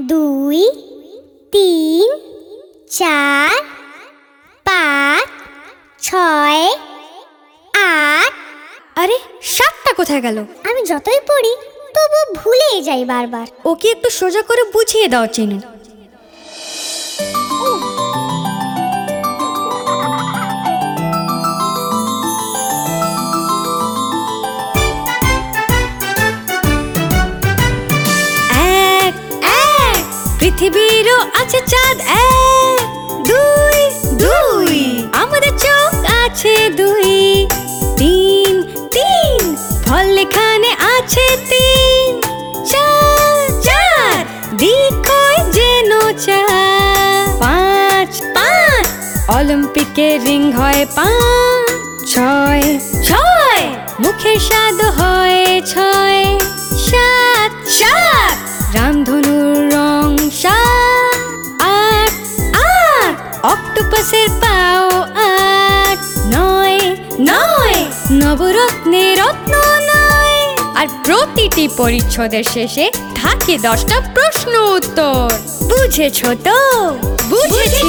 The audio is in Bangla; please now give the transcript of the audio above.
দুই তিন চার পাঁচ ছয় আট। আরে সাতটা কোথায় গেল? আমি যতই পড়ি তবু ভুলেই যাই বারবার। ওকে একটু সোজা করে বুঝিয়ে দাও চিনু। পৃথিবীরও আছে চাঁদ এক, দুই দুই। আমাদের চোখ আছে দুই, তিন তিন। ফল এখানে আছে তিন, চার চার। দিক যেন চার। পাঁচ পাঁচ। অলিম্পিকে রিং হয় পাঁচ, ছয় ছয়। মুখের স্বাদ অক্টোপাসের পাও আট নয় নয়। নবরত্নের রত্ন নয়। আর প্রতিটি পরিচ্ছদের শেষে থাকে দশটা প্রশ্ন উত্তর। বুঝেছ তো? বুঝেছি।